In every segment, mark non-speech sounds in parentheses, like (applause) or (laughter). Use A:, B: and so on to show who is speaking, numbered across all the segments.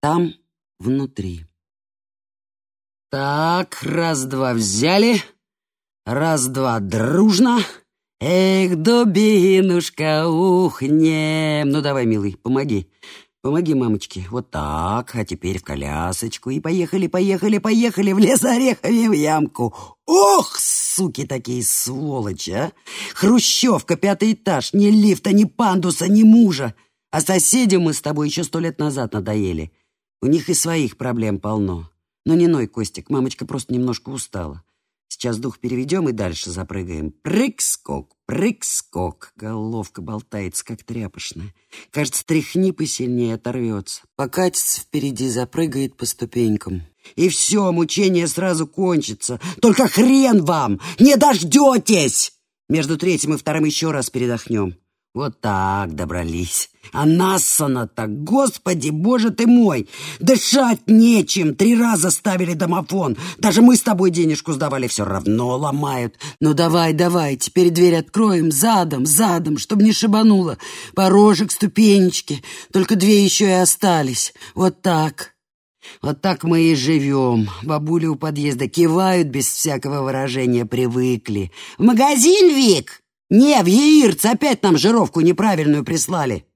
A: Там, внутри. Так, раз-два взяли, раз-два дружно. Эх, дубинушка, ухнем. Ну, давай, милый, помоги. Помоги мамочке. Вот так. А теперь в колясочку. И поехали, поехали, поехали в лес орехами в ямку. Ох, суки такие сволочи, а! Хрущевка, пятый этаж. Ни лифта, ни пандуса, ни мужа. А соседям мы с тобой еще сто лет назад надоели. У них и своих проблем полно. Но не ной, Костик, мамочка просто немножко устала. Сейчас дух переведем и дальше запрыгаем. Прыг-скок, прыг-скок. Головка болтается, как тряпочная. Кажется, тряхни посильнее, оторвется. Покатится впереди, запрыгает по ступенькам. И все, мучение сразу кончится. Только хрен вам! Не дождетесь! Между третьим и вторым еще раз передохнем. Вот так добрались. А нас-то, господи, боже ты мой! Дышать нечем, три раза ставили домофон. Даже мы с тобой денежку сдавали, все равно ломают. Ну давай, давай, теперь дверь откроем задом, задом, чтобы не шибануло. Порожек, ступенечки, только две еще и остались. Вот так. Вот так мы и живем. Бабули у подъезда кивают без всякого выражения, привыкли. «В магазин, Вик?» «Не, в Яирц опять нам жировку неправильную прислали.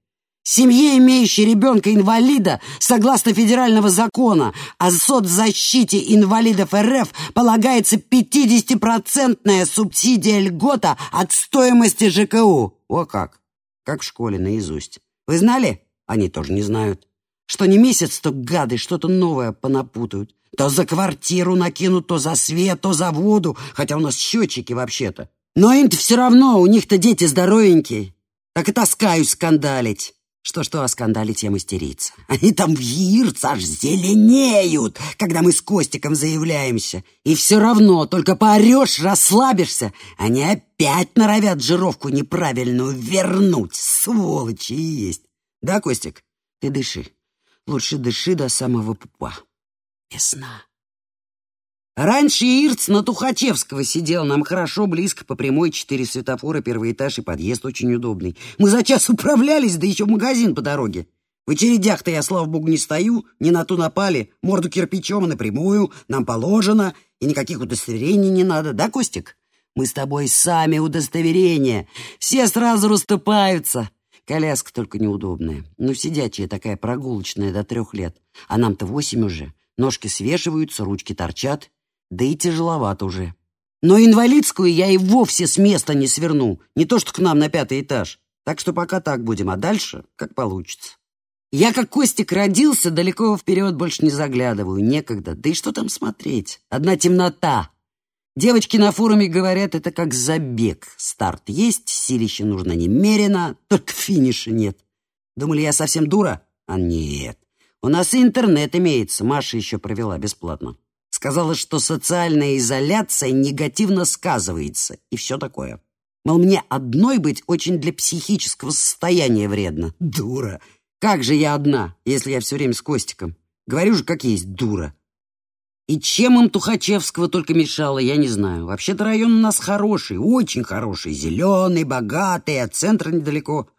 A: Семье, имеющей ребенка-инвалида, согласно федерального закона о соцзащите инвалидов РФ, полагается 50-процентная субсидия льгота от стоимости ЖКУ. О как! Как в школе наизусть. Вы знали? Они тоже не знают. Что не месяц, то гады что-то новое понапутают. То за квартиру накинут, то за свет, то за воду, хотя у нас счетчики вообще-то. Но им-то все равно, у них-то дети здоровенькие. Так и таскаюсь скандалить. Что-что, а скандалить я мастерица. Они там в Ирц аж зеленеют, когда мы с Костиком заявляемся. И все равно, только поорешь, расслабишься, они опять норовят жировку неправильную вернуть. Сволочи есть. Да, Костик? Ты дыши. Лучше дыши до самого пупа. Весна. Раньше Ирц на Тухачевского сидел, нам хорошо, близко, по прямой, четыре светофора, первый этаж и подъезд очень удобный. Мы за час управлялись, да еще в магазин по дороге. В очередях-то я, слава богу, не стою, не на ту напали, морду кирпичом, а напрямую, нам положено, и никаких удостоверений не надо, да, Костик? Мы с тобой сами удостоверения, все сразу расступаются. Коляска только неудобная, ну, сидячая такая прогулочная до трех лет, а нам-то восемь уже. Ножки свешиваются, ручки торчат, да и тяжеловато уже. Но инвалидскую я и вовсе с места не сверну, не то что к нам на пятый этаж. Так что пока так будем, а дальше как получится. Я, как Костик, родился, далеко вперед больше не заглядываю, некогда. Да и что там смотреть? Одна темнота. Девочки на форуме говорят, это как забег. Старт есть, силище нужно немерено, только финиша нет. Думали, я совсем дура? А нет. У нас и интернет имеется, Маша еще провела бесплатно. Сказала, что социальная изоляция негативно сказывается и все такое. Мол, мне одной быть очень для психического состояния вредно. Дура! Как же я одна, если я все время с Костиком? Говорю же, как есть, дура. И чем им Тухачевского только мешало, я не знаю. Вообще-то район у нас хороший, очень хороший. Зеленый, богатый, от центра недалеко.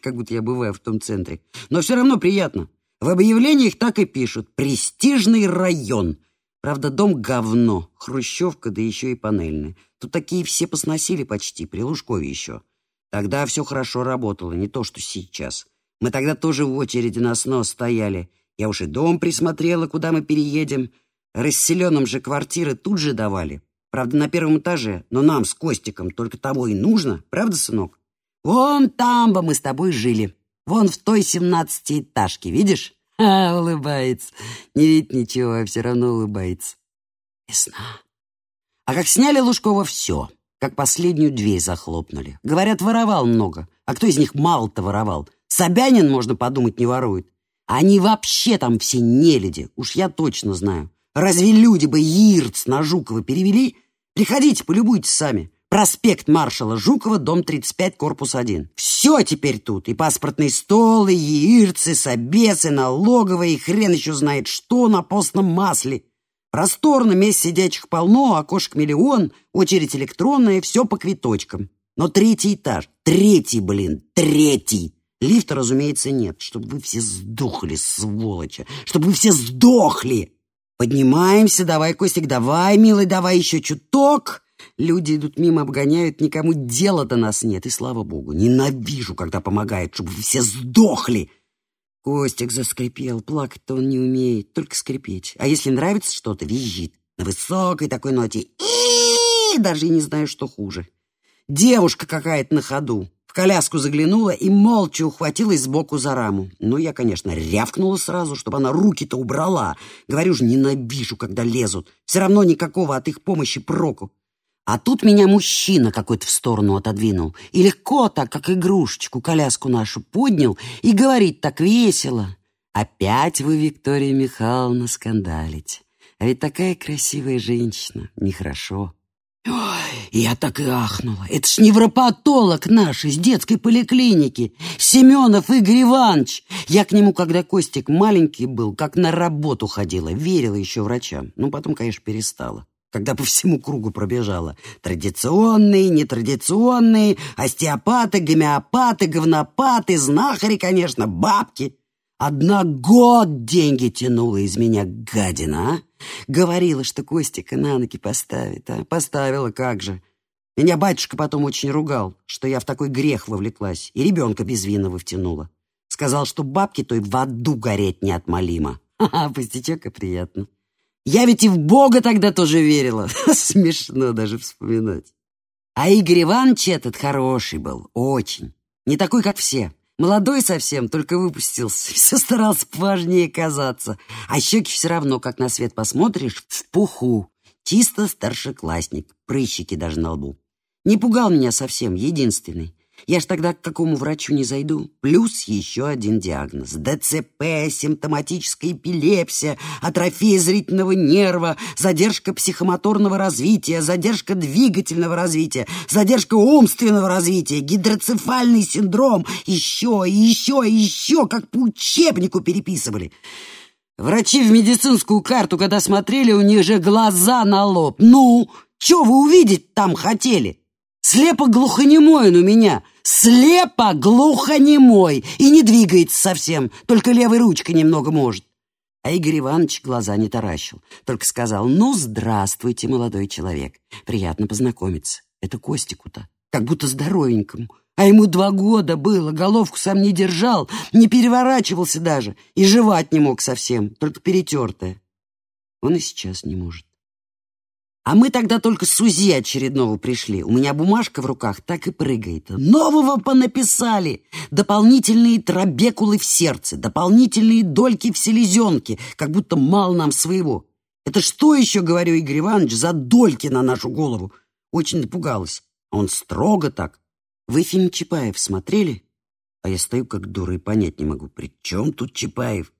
A: Как будто я бываю в том центре. Но все равно приятно. В объявлениях так и пишут «Престижный район». Правда, дом говно, хрущевка, да еще и панельная. Тут такие все посносили почти, при Лужкове еще. Тогда все хорошо работало, не то что сейчас. Мы тогда тоже в очереди на снос стояли. Я уж и дом присмотрела, куда мы переедем. Расселенным же квартиры тут же давали. Правда, на первом этаже, но нам с Костиком только того и нужно. Правда, сынок? Вон там бы мы с тобой жили. Вон в той семнадцатиэтажке, видишь? А, улыбается. Не видит ничего, а все равно улыбается. Весна. А как сняли Лужкова, все. Как последнюю дверь захлопнули. Говорят, воровал много. А кто из них мало-то воровал? Собянин, можно подумать, не ворует. Они вообще там все нелюди. Уж я точно знаю. Разве люди бы Ирц на Жукова перевели? Приходите, полюбуйтесь сами. Проспект маршала Жукова, дом 35, корпус 1. Все теперь тут. И паспортный стол, и яирцы, собесы, налоговые, и хрен еще знает что на постном масле. Просторно, мест сидячих полно, окошек миллион, очередь электронная, все по квиточкам. Но третий этаж, третий, блин, третий. Лифта, разумеется, нет. Чтобы вы все сдохли, сволочи. Чтобы вы все сдохли. Поднимаемся, давай, Костик, давай, милый, давай еще чуток. Люди идут мимо, обгоняют, никому дела до нас нет. И слава богу, ненавижу, когда помогает, чтобы все сдохли. Костик заскрипел, плакать-то он не умеет, только скрипеть. А если нравится что-то, визжит. На высокой такой ноте. И даже не знаю, что хуже. Девушка какая-то на ходу. В коляску заглянула и молча ухватилась сбоку за раму. Ну, я, конечно, рявкнула сразу, чтобы она руки-то убрала. Говорю же, ненавижу, когда лезут. Все равно никакого от их помощи проку. А тут меня мужчина какой-то в сторону отодвинул. И легко так, как игрушечку, коляску нашу поднял и говорит так весело. «Опять вы, Виктория Михайловна, скандалите. А ведь такая красивая женщина. Нехорошо». Ой, я так и ахнула. Это ж невропатолог наш из детской поликлиники. Семенов Игорь Иванович. Я к нему, когда Костик маленький был, как на работу ходила. Верила еще врачам. Ну, потом, конечно, перестала когда по всему кругу пробежала. Традиционные, нетрадиционные, остеопаты, гомеопаты, говнопаты, знахари, конечно, бабки. Одна год деньги тянула из меня гадина, а? Говорила, что Костика на ноги поставит, а? Поставила, как же. Меня батюшка потом очень ругал, что я в такой грех вовлеклась и ребенка безвинного втянула. Сказал, что бабки той в аду гореть неотмолимо. (laughs) Ха-ха, пустячок и приятно. Я ведь и в Бога тогда тоже верила. (laughs) Смешно даже вспоминать. А Игорь Иванович этот хороший был, очень. Не такой, как все. Молодой совсем, только выпустился. (laughs) Все старался поважнее казаться. А щеки все равно, как на свет посмотришь, в пуху. Чисто старшеклассник, прыщики даже на лбу. Не пугал меня совсем, единственный. Я ж тогда к какому врачу не зайду. Плюс еще один диагноз. ДЦП, симптоматическая эпилепсия, атрофия зрительного нерва, задержка психомоторного развития, задержка двигательного развития, задержка умственного развития, гидроцефальный синдром. Еще, еще, еще, как по учебнику переписывали. Врачи в медицинскую карту, когда смотрели, у них же глаза на лоб. Ну, что вы увидеть там хотели? Слепо-глухонемой он у меня. Слепо-глухонемой. И не двигается совсем, только левой ручкой немного может. А Игорь Иванович глаза не таращил, только сказал, «Ну, здравствуйте, молодой человек. Приятно познакомиться. Это Костику-то, как будто здоровенькому. А ему два года было, головку сам не держал, не переворачивался даже и жевать не мог совсем, только перетертое. Он и сейчас не может. А мы тогда только с УЗИ очередного пришли. У меня бумажка в руках так и прыгает. Нового понаписали. Дополнительные трабекулы в сердце, дополнительные дольки в селезенке, как будто мало нам своего. Это что еще, говорю, Игорь Иванович, за дольки на нашу голову? Очень напугалась. Он строго так. Вы фильм Чапаев смотрели? А я стою как дура и понять не могу. При чем тут Чапаев?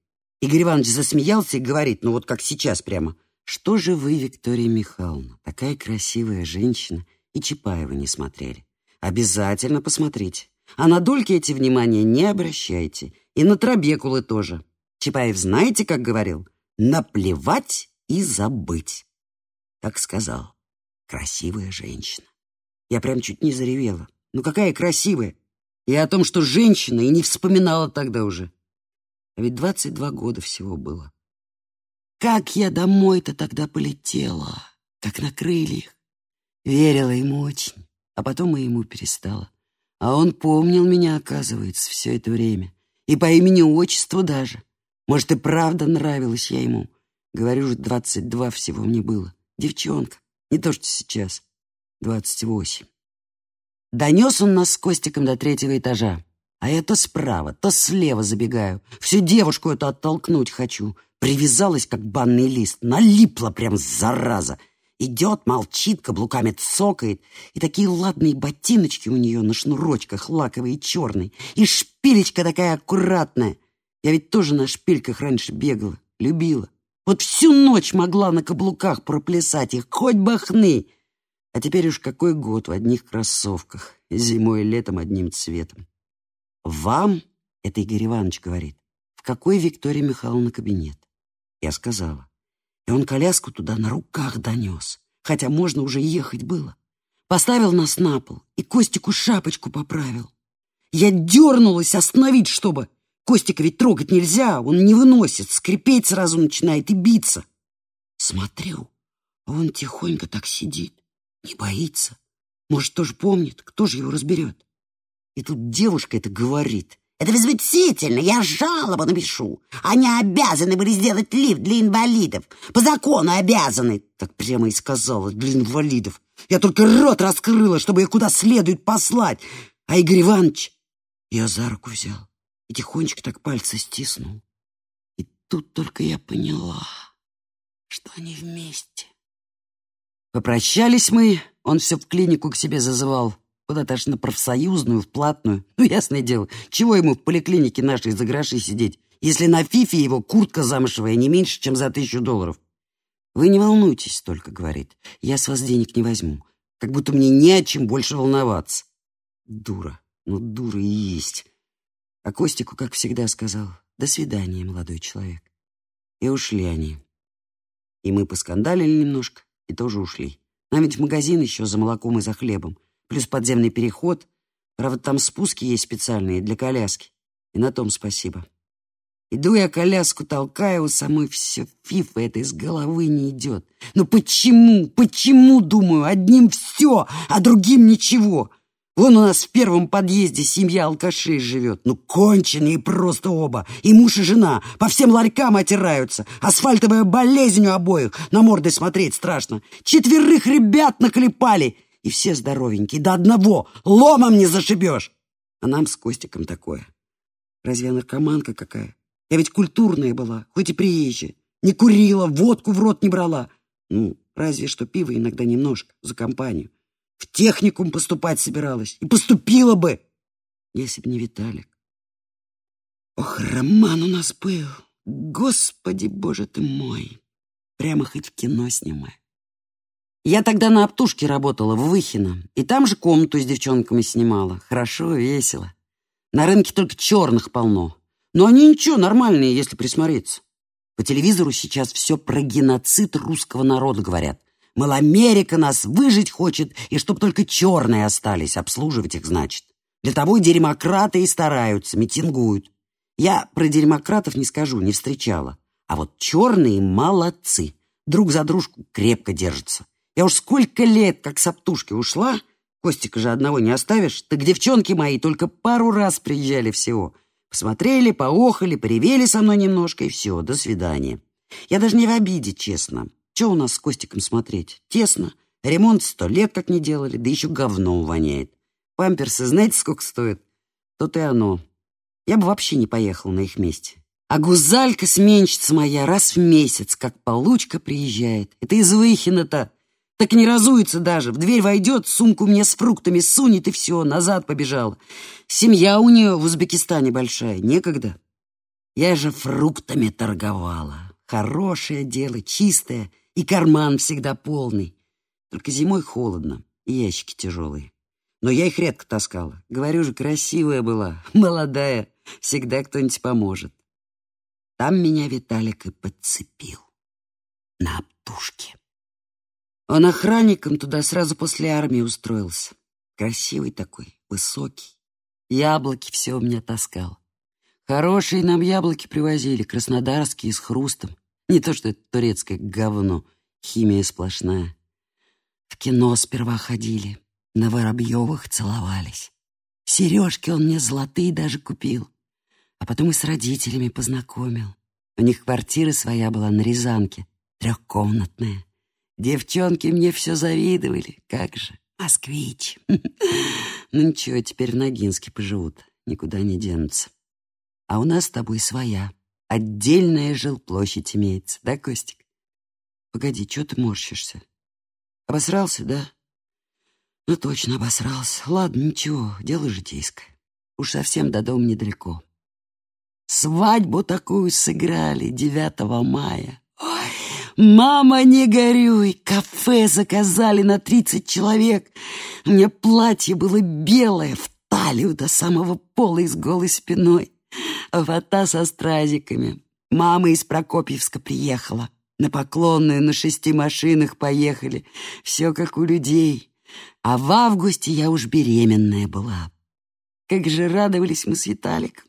A: Игорь Иванович засмеялся и говорит, ну вот как сейчас прямо. Что же вы, Виктория Михайловна, такая красивая женщина, и Чапаева не смотрели? Обязательно посмотрите. А на дольки эти внимания не обращайте. И на трабекулы тоже. Чапаев знаете, как говорил? Наплевать и забыть. Так сказал. Красивая женщина. Я прям чуть не заревела. Ну какая красивая. И о том, что женщина, и не вспоминала тогда уже. А ведь двадцать два года всего было. Как я домой-то тогда полетела, как на крыльях. Верила ему очень, а потом и ему перестала. А он помнил меня, оказывается, все это время. И по имени-отчеству даже. Может, и правда нравилась я ему. Говорю же, двадцать два всего мне было. Девчонка, не то что сейчас. Двадцать восемь. Донес он нас с Костиком до третьего этажа. А я то справа, то слева забегаю. Всю девушку эту оттолкнуть хочу. Привязалась, как банный лист, налипла прям зараза. Идет, молчит, каблуками цокает, и такие ладные ботиночки у нее на шнурочках, лаковые и черные, и шпилечка такая аккуратная. Я ведь тоже на шпильках раньше бегала, любила. Вот всю ночь могла на каблуках проплясать их, хоть бахны. А теперь уж какой год в одних кроссовках, зимой и летом одним цветом. Вам, это Игорь Иванович говорит, в какой Виктория Михайловна кабинет? Я сказала. И он коляску туда на руках донес, хотя можно уже ехать было. Поставил нас на пол и Костику шапочку поправил. Я дернулась остановить, чтобы... Костика ведь трогать нельзя, он не выносит, скрипеть сразу начинает и биться. Смотрю, он тихонько так сидит, не боится. Может, тоже помнит, кто же его разберет. И тут девушка это говорит.
B: Это возмутительно, я жалобу напишу. Они обязаны были сделать лифт для инвалидов. По закону обязаны.
A: Так прямо и сказала, для инвалидов. Я только рот раскрыла, чтобы их куда следует послать. А Игорь Иванович ее за руку взял и тихонечко так пальцы стиснул. И тут только я поняла, что они вместе. Попрощались мы, он все в клинику к себе зазывал. Куда-то аж на профсоюзную, в платную. Ну, ясное дело, чего ему в поликлинике нашей за гроши сидеть, если на фифе его куртка замшевая не меньше, чем за тысячу долларов. «Вы не волнуйтесь только», — говорит. «Я с вас денег не возьму. Как будто мне не о чем больше волноваться». Дура. Ну, дура и есть. А Костику, как всегда, сказал «До свидания, молодой человек». И ушли они. И мы поскандалили немножко, и тоже ушли. Нам ведь в магазин еще за молоком и за хлебом плюс подземный переход. Правда, там спуски есть специальные для коляски. И на том спасибо. Иду я коляску толкаю, у самой все фифа это из головы не идет. Ну почему, почему, думаю, одним все, а другим ничего? Вон у нас в первом подъезде семья алкашей живет. Ну, конченые просто оба. И муж, и жена. По всем ларькам отираются. Асфальтовая болезнь у обоих. На морды смотреть страшно. Четверых ребят наклепали и все здоровенькие, до одного, ломом не зашибешь. А нам с Костиком такое. Разве я наркоманка какая? Я ведь культурная была, хоть и приезжая. Не курила, водку в рот не брала. Ну, разве что пиво иногда немножко, за компанию. В техникум поступать собиралась. И поступила бы, если б не Виталик. Ох, роман у нас был. Господи, боже ты мой. Прямо хоть в кино снимай. Я тогда на оптушке работала, в Выхино, и там же комнату с девчонками снимала. Хорошо, весело. На рынке только черных полно. Но они ничего, нормальные, если присмотреться. По телевизору сейчас все про геноцид русского народа говорят. Мол, Америка нас выжить хочет, и чтоб только черные остались, обслуживать их, значит. Для того и демократы и стараются, митингуют. Я про демократов не скажу, не встречала. А вот черные молодцы, друг за дружку крепко держатся. Я уж сколько лет, как с оптушки ушла, Костика же одного не оставишь, так девчонки мои только пару раз приезжали всего. Посмотрели, поохали, поревели со мной немножко, и все, до свидания. Я даже не в обиде, честно. Че у нас с Костиком смотреть? Тесно. Ремонт сто лет как не делали, да еще говно воняет. Памперсы знаете, сколько стоят? Тут и оно. Я бы вообще не поехал на их месте. А гузалька, сменщица моя, раз в месяц, как получка приезжает. Это из Выхина-то. Так не разуется даже. В дверь войдет, сумку мне с фруктами сунет, и все, назад побежал. Семья у нее в Узбекистане большая, некогда. Я же фруктами торговала. Хорошее дело, чистое, и карман всегда полный. Только зимой холодно, и ящики тяжелые. Но я их редко таскала. Говорю же, красивая была, (laughs) молодая. Всегда кто-нибудь поможет. Там меня Виталик и подцепил. На оптушке. Он охранником туда сразу после армии устроился. Красивый такой, высокий. Яблоки все у меня таскал. Хорошие нам яблоки привозили, краснодарские, с хрустом. Не то, что это турецкое говно, химия сплошная. В кино сперва ходили, на Воробьевых целовались. Сережки он мне золотые даже купил. А потом и с родителями познакомил. У них квартира своя была на Рязанке, трехкомнатная. Девчонки мне все завидовали. Как же, москвич. (laughs) Ну ничего, теперь в Ногинске поживут. Никуда не денутся. А у нас с тобой своя. Отдельная жилплощадь имеется, да, Костик? Погоди, что ты морщишься? Обосрался, да? Ну, точно обосрался. Ладно, ничего, дело житейское. Уж совсем до дома недалеко. Свадьбу такую сыграли 9 мая. «Мама, не горюй! Кафе заказали на тридцать человек. У меня платье было белое, в талию до самого пола и с голой спиной. Фата со стразиками. Мама из Прокопьевска приехала. На поклонную на шести машинах поехали. Все как у людей. А в августе я уж беременная была. как же радовались мы с Виталиком.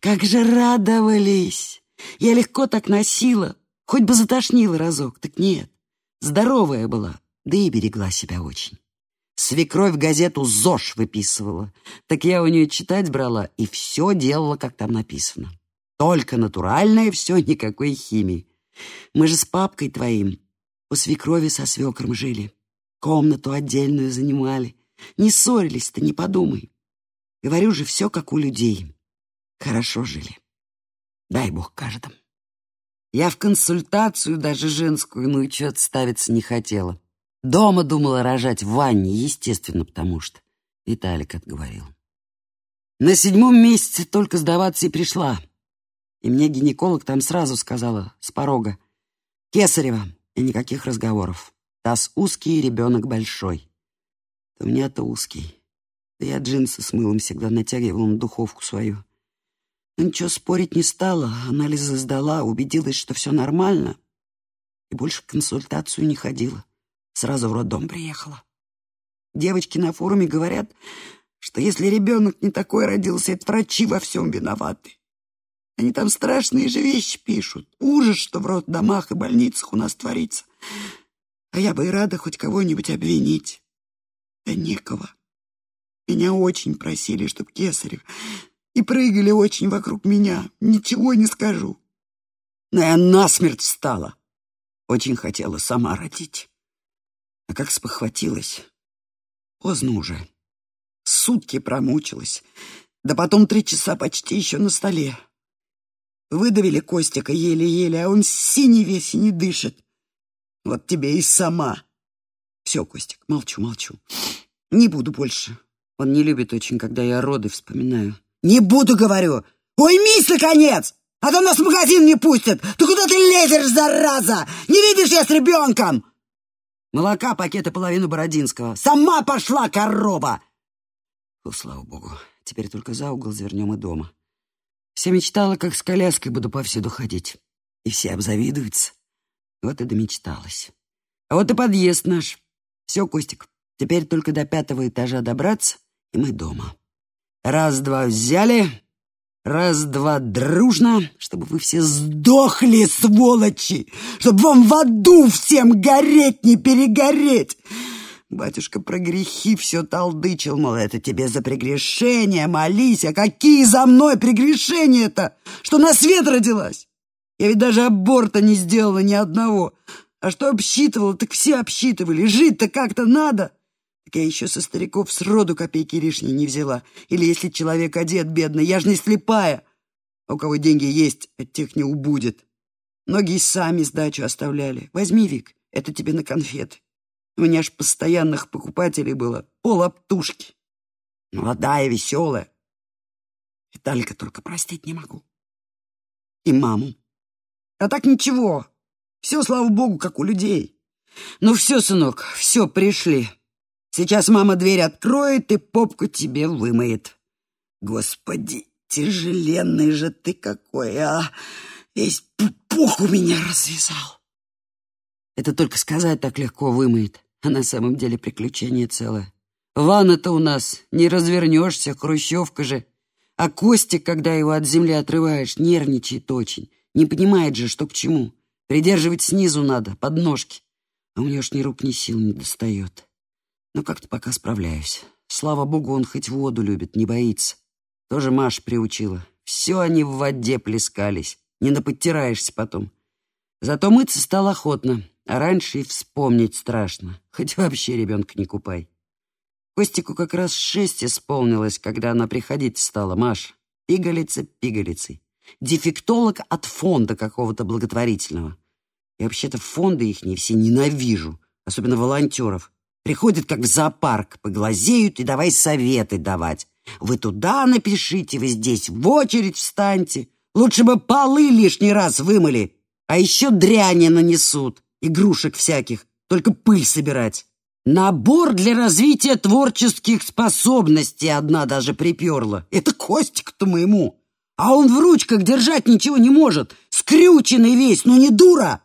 A: Как же радовались! Я легко так носила, хоть бы затошнила разок. Так нет, здоровая была, да и берегла себя очень. Свекровь газету ЗОЖ выписывала. Так я у нее читать брала и все делала, как там написано. Только натуральное все, никакой химии. Мы же с папкой твоим у свекрови со свекром жили. Комнату отдельную занимали. Не ссорились-то, не подумай. Говорю же, все как у людей. Хорошо жили. Дай бог каждому. Я в консультацию даже женскую на учет ставиться не хотела. Дома думала рожать в ванне, естественно, потому что Виталик отговорил. На седьмом месяце только сдаваться и пришла. И мне гинеколог там сразу сказала, с порога, «Кесарева, и никаких разговоров. Таз узкий, ребенок большой». То меня-то узкий. Да я джинсы с мылом всегда натягивала на духовку свою. Ничего спорить не стала, анализы сдала, убедилась, что все нормально. И больше в консультацию не ходила. Сразу в роддом приехала. Девочки на форуме говорят, что если ребенок не такой родился, это врачи во всем виноваты. Они там страшные же вещи пишут. Ужас, что в роддомах и больницах у нас творится. А я бы и рада хоть кого-нибудь обвинить. Да некого. Меня очень просили, чтоб Кесарев. И прыгали очень вокруг меня. Ничего не скажу. Но я насмерть встала. Очень хотела сама родить. А как спохватилась. Поздно уже. Сутки промучилась. Да потом три часа почти еще на столе. Выдавили Костика еле-еле, а он синий весь и не дышит. Вот тебе и сама. Все, Костик, молчу, молчу. Не буду больше. Он не любит очень, когда я роды вспоминаю. Не буду, говорю. Уймись, наконец! А то нас в магазин не пустят. Ты куда ты лезешь, зараза? Не видишь я с ребенком? Молока пакета половину Бородинского. Сама пошла, корова! О, слава богу, теперь только за угол завернем и дома. Все мечтала, как с коляской буду повсюду ходить. И все обзавидуются. Вот и домечталась. А вот и подъезд наш. Все, Костик, теперь только до пятого этажа добраться, и мы дома. Раз-два взяли, раз-два дружно, чтобы вы все сдохли, сволочи, чтобы вам в аду всем гореть, не перегореть. Батюшка про грехи все толдычил, мол, это тебе за прегрешение, молись, а какие за мной прегрешения-то, что на свет родилась? Я ведь даже аборта не сделала ни одного. А что обсчитывала, так все обсчитывали. Жить-то как-то надо. Я еще со стариков сроду копейки лишней не взяла. Или если человек одет бедный, я ж не слепая. А у кого деньги есть, от тех не убудет. Многие сами сдачу оставляли. Возьми, Вик, это тебе на конфеты. У меня ж постоянных покупателей было пол оптушки. Молодая, веселая. Виталика только простить не могу. И маму. А так ничего. Все, слава богу, как у людей. Ну все, сынок, все, пришли. Сейчас мама дверь откроет и попку тебе вымоет. Господи, тяжеленный же ты какой, а! Весь пух у меня развязал. Это только сказать так легко вымоет, а на самом деле приключение целое. Ванна-то у нас не развернешься, хрущевка же. А Костик, когда его от земли отрываешь, нервничает очень. Не понимает же, что к чему. Придерживать снизу надо, под ножки. А у меня ж ни рук, ни сил не достает. Но как-то пока справляюсь. Слава богу, он хоть воду любит, не боится. Тоже Маш приучила. Все они в воде плескались. Не наподтираешься потом. Зато мыться стал охотно, а раньше и вспомнить страшно. Хоть вообще ребенка не купай. Костику как раз шесть исполнилось, когда она приходить стала, Маш. Пигалица пигалицей дефектолог от фонда какого-то благотворительного. И вообще-то фонды их не все ненавижу, особенно волонтеров. Приходят как в зоопарк, поглазеют и давай советы давать. Вы туда напишите, вы здесь в очередь встаньте. Лучше бы полы лишний раз вымыли, а еще дряни нанесут, игрушек всяких, только пыль собирать. Набор для развития творческих способностей одна даже приперла. Это Костик-то моему. А он в ручках держать ничего не может. Скрюченный весь, ну не дура.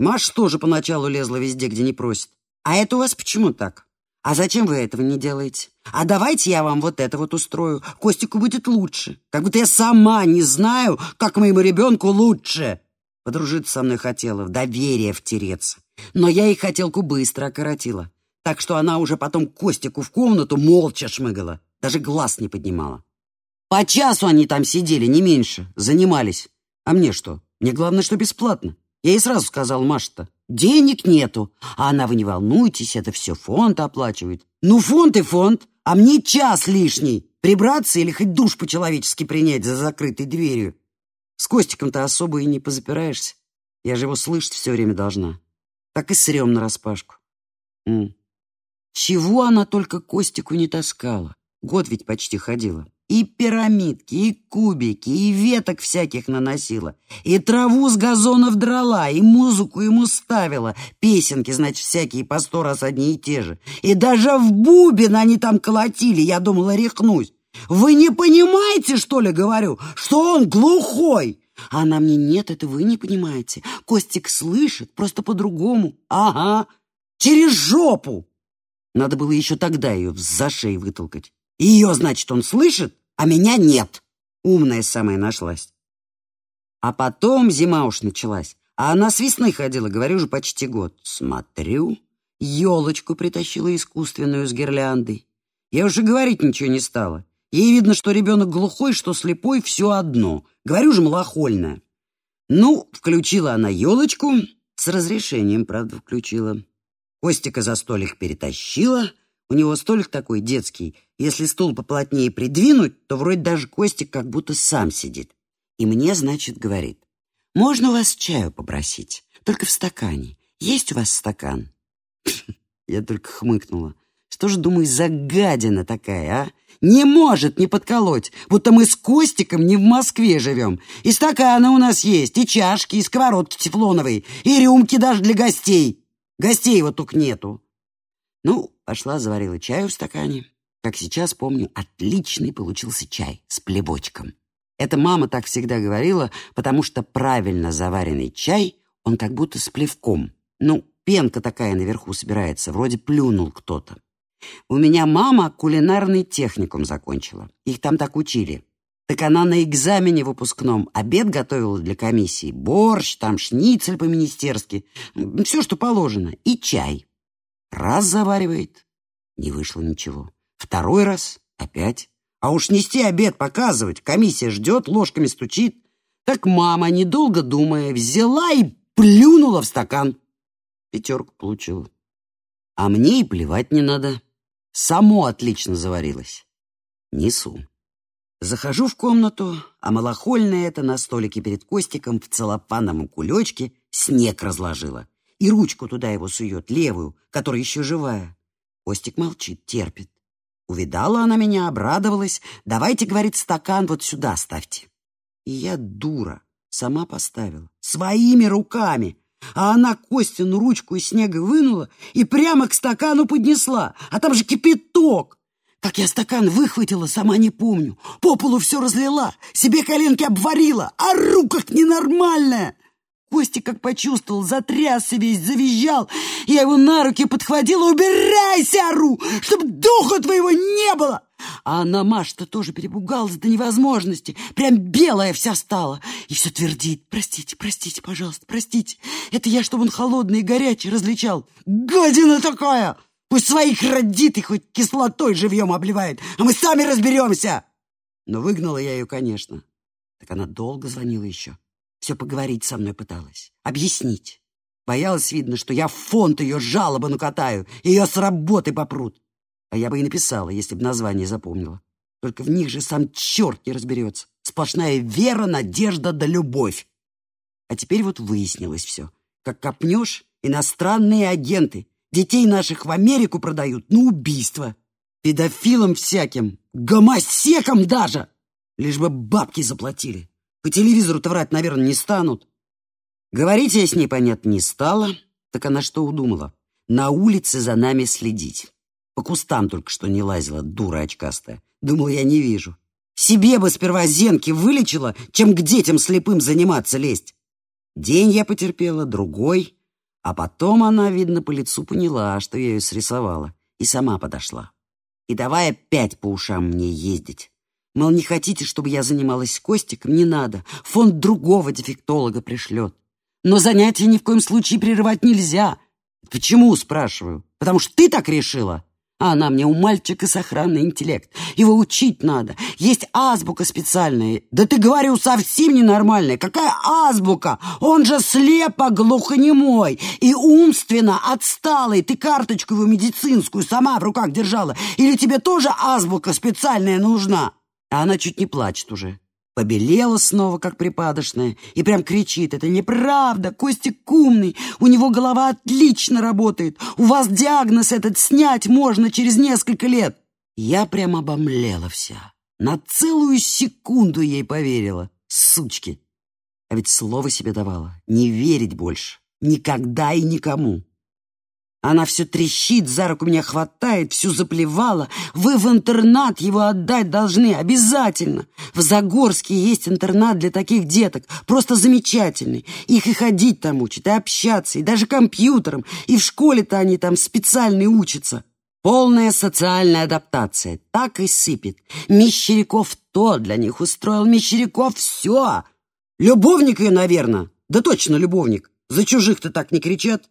A: Маша тоже поначалу лезла везде, где не просит. А это у вас почему так? А зачем вы этого не делаете? А давайте я вам вот это вот устрою. Костику будет лучше. Как будто я сама не знаю, как моему ребенку лучше. Подружиться со мной хотела, в доверие втереться. Но я и хотелку быстро окоротила. Так что она уже потом Костику в комнату молча шмыгала. Даже глаз не поднимала. По часу они там сидели, не меньше. Занимались. А мне что? Мне главное, что бесплатно. Я ей сразу сказал Маше-то. Денег нету. А она, вы не волнуйтесь, это все фонд оплачивает. Ну, фонд и фонд. А мне час лишний. Прибраться или хоть душ по-человечески принять за закрытой дверью. С Костиком-то особо и не позапираешься. Я же его слышать все время должна. Так и срем нараспашку. М. Чего она только Костику не таскала? Год ведь почти ходила. И пирамидки, и кубики, и веток всяких наносила. И траву с газонов драла, и музыку ему ставила. Песенки, значит, всякие по сто раз одни и те же. И даже в бубен они там колотили. Я думала, рехнусь. Вы не понимаете, что ли, говорю, что он глухой? А она мне, нет, это вы не понимаете. Костик слышит, просто по-другому. Ага, через жопу. Надо было еще тогда ее за шею вытолкать. Ее, значит, он слышит, а меня нет. Умная самая нашлась. А потом зима уж началась, а она с весны ходила, говорю же, почти год. Смотрю, елочку притащила искусственную с гирляндой. Я уже говорить ничего не стала. Ей видно, что ребенок глухой, что слепой, все одно. Говорю же, малохольная. Ну, включила она елочку, с разрешением, правда, включила. Костика за столик перетащила. У него столик такой детский. Если стул поплотнее придвинуть, то вроде даже Костик как будто сам сидит. И мне, значит, говорит, «Можно у вас чаю попросить? Только в стакане. Есть у вас стакан?» (laughs) Я только хмыкнула. Что же, думаю, за гадина такая, а? Не может не подколоть, будто мы с Костиком не в Москве живем. И стаканы у нас есть, и чашки, и сковородки тефлоновые, и рюмки даже для гостей. Гостей вот только нету. Ну, пошла, заварила чаю в стакане. Как сейчас помню, отличный получился чай с плебочком. Это мама так всегда говорила, потому что правильно заваренный чай, он как будто с плевком. Ну, пенка такая наверху собирается, вроде плюнул кто-то. У меня мама кулинарный техникум закончила. Их там так учили. Так она на экзамене выпускном обед готовила для комиссии. Борщ, там шницель по-министерски. Все, что положено. И чай. Раз заваривает. Не вышло ничего. Второй раз. Опять. А уж нести обед, показывать. Комиссия ждет, ложками стучит. Так мама, недолго думая, взяла и плюнула в стакан. Пятерку получила. А мне и плевать не надо. Само отлично заварилось. Несу. Захожу в комнату, а малохольная это на столике перед Костиком в целлофановом кулечке снег разложила. И ручку туда его сует, левую, которая еще живая. Костик молчит, терпит. Увидала она меня, обрадовалась. «Давайте, — говорит, — стакан вот сюда ставьте». И я, дура, сама поставила. Своими руками. А она Костину ручку из снега вынула и прямо к стакану поднесла. А там же кипяток. Как я стакан выхватила, сама не помню. По полу все разлила, себе коленки обварила, а рука как ненормальная. Костя как почувствовал, затрясся весь, завизжал. Я его на руки подхватила. «Убирайся, ору, чтобы духа твоего не было!» А она, Маша-то, тоже перепугалась до невозможности. Прям белая вся стала. И все твердит. «Простите, простите, пожалуйста, простите. Это я, чтобы он холодный и горячий различал. Гадина такая! Пусть своих родит и хоть кислотой живьем обливает, а мы сами разберемся!» Но выгнала я ее, конечно. Так она долго звонила еще. Все поговорить со мной пыталась, объяснить. Боялась, видно, что я в фонд ее жалобы накатаю, ее с работы попрут. А я бы и написала, если бы название запомнила. Только в них же сам черт не разберется. Сплошная вера, надежда да любовь. А теперь вот выяснилось все. Как копнешь, иностранные агенты. Детей наших в Америку продают на убийство. Педофилам всяким, гомосекам даже. Лишь бы бабки заплатили. По телевизору-то врать, наверное, не станут. Говорить я с ней, понятно, не стала. Так она что удумала? На улице за нами следить. По кустам только что не лазила, дура очкастая. Думал, я не вижу. Себе бы сперва зенки вылечила, чем к детям слепым заниматься лезть. День я потерпела, другой. А потом она, видно, по лицу поняла, что я ее срисовала. И сама подошла. И давай опять по ушам мне ездить. Мол, не хотите, чтобы я занималась с Костиком? Не надо. Фонд другого дефектолога пришлет. Но занятия ни в коем случае прерывать нельзя. Почему, спрашиваю? Потому что ты так решила? А она мне у мальчика сохранный интеллект. Его учить надо. Есть азбука специальная. Да ты, говорю, совсем ненормальная. Какая азбука? Он же слепо глухонемой и умственно отсталый. Ты карточку его медицинскую сама в руках держала. Или тебе тоже азбука специальная нужна? А она чуть не плачет уже. Побелела снова, как припадочная, и прям кричит. «Это неправда! Костик умный! У него голова отлично работает! У вас диагноз этот снять можно через несколько лет!» Я прям обомлела вся. На целую секунду ей поверила. Сучки! А ведь слово себе давала. Не верить больше. Никогда и никому. Она все трещит, за руку меня хватает, всю заплевала. Вы в интернат его отдать должны, обязательно. В Загорске есть интернат для таких деток, просто замечательный. Их и ходить там учат, и общаться, и даже компьютером. И в школе-то они там специально учатся. Полная социальная адаптация, так и сыпет. Мещеряков то для них устроил, Мещеряков все. Любовник ее, наверное. Да точно любовник. За чужих-то так не кричат.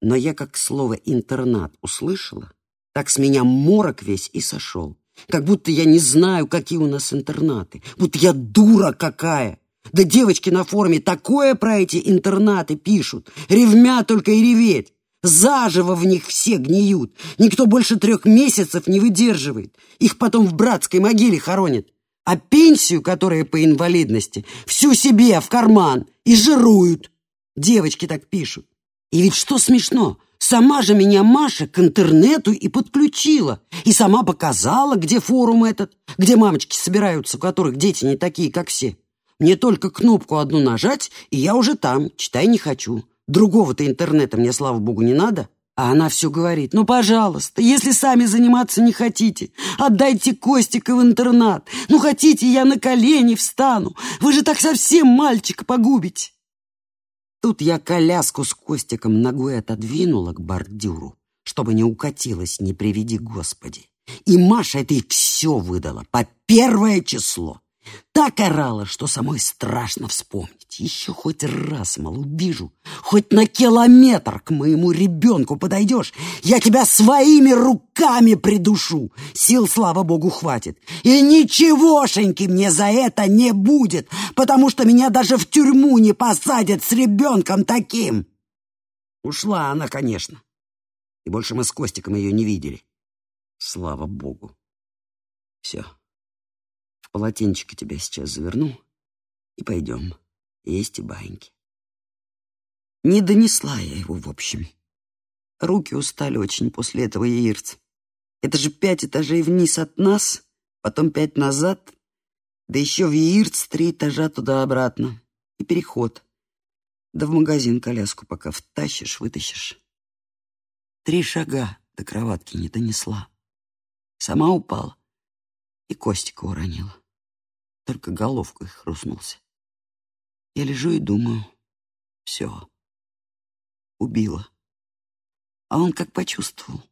A: Но я как слово «интернат» услышала, так с меня морок весь и сошел. Как будто я не знаю, какие у нас интернаты. Будто я дура какая. Да девочки на форуме такое про эти интернаты пишут. Ревмя только и реветь. Заживо в них все гниют. Никто больше трех месяцев не выдерживает. Их потом в братской могиле хоронят. А пенсию, которая по инвалидности, всю себе в карман и жируют. Девочки так пишут. И ведь что смешно, сама же меня Маша к интернету и подключила, и сама показала, где форум этот, где мамочки собираются, у которых дети не такие, как все. Мне только кнопку одну нажать, и я уже там, читай не хочу. Другого-то интернета мне, слава богу, не надо. А она все говорит, ну, пожалуйста, если сами заниматься не хотите, отдайте Костика в интернат. Ну, хотите, я на колени встану. Вы же так совсем мальчика погубите. Тут я коляску с Костиком ногой отодвинула к бордюру, чтобы не укатилась, не приведи Господи. И Маша это и все выдала по первое число. Так орала, что самой страшно вспомнить. Еще хоть раз, мол, увижу, хоть на километр к моему ребенку подойдешь, я тебя своими руками придушу. Сил, слава богу, хватит. И ничегошеньки мне за это не будет, потому что меня даже в тюрьму не посадят с ребенком таким. Ушла она, конечно. И больше мы с Костиком ее не видели. Слава богу. Все. В полотенчико тебя сейчас заверну и пойдем есть и баиньки. Не донесла я его, в общем. Руки устали очень после этого яирца. Это же пять этажей вниз от нас, потом пять назад, да еще в яирц три этажа туда-обратно. И переход. Да в магазин коляску пока втащишь, вытащишь. Три шага до кроватки не донесла. Сама упала и Костика уронила. Только головку их хрустнулся. Я лежу и думаю, все, убила. А он как почувствовал.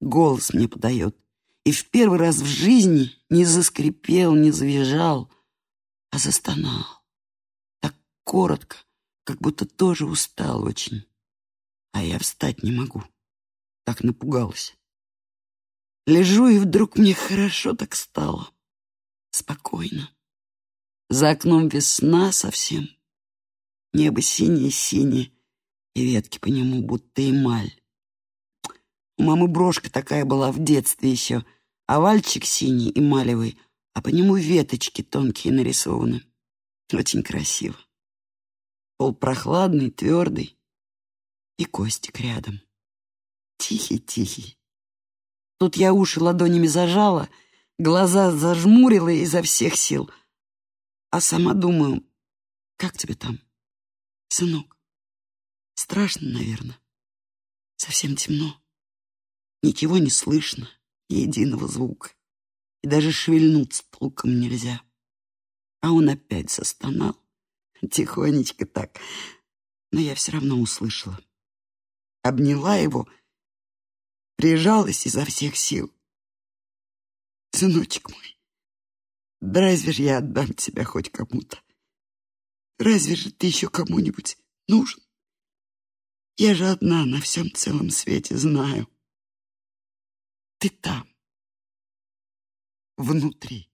A: Голос мне подает. И в первый раз в жизни не заскрипел, не завизжал, а застонал. Так коротко, как будто тоже устал очень. А я встать не могу. Так напугалась. Лежу, и вдруг мне хорошо так стало. Спокойно. За окном весна совсем. Небо синее-синее, и ветки по нему будто эмаль. У мамы брошка такая была в детстве еще, овальчик синий, эмалевый, а по нему веточки тонкие нарисованы. Очень красиво. Пол прохладный, твердый, и Костик рядом. Тихий-тихий. Тут я уши ладонями зажала, глаза зажмурила изо всех сил, а сама думаю, как тебе там, сынок? Страшно, наверное. Совсем темно. Ничего не слышно, ни единого звука. И даже шевельнуться толком нельзя. А он опять застонал. Тихонечко так. Но я все равно услышала. Обняла его —
C: прижалась изо всех сил. Сыночек мой, да разве же я отдам тебя хоть кому-то? Разве же ты еще кому-нибудь нужен? Я же одна на всем целом свете знаю. Ты там, внутри.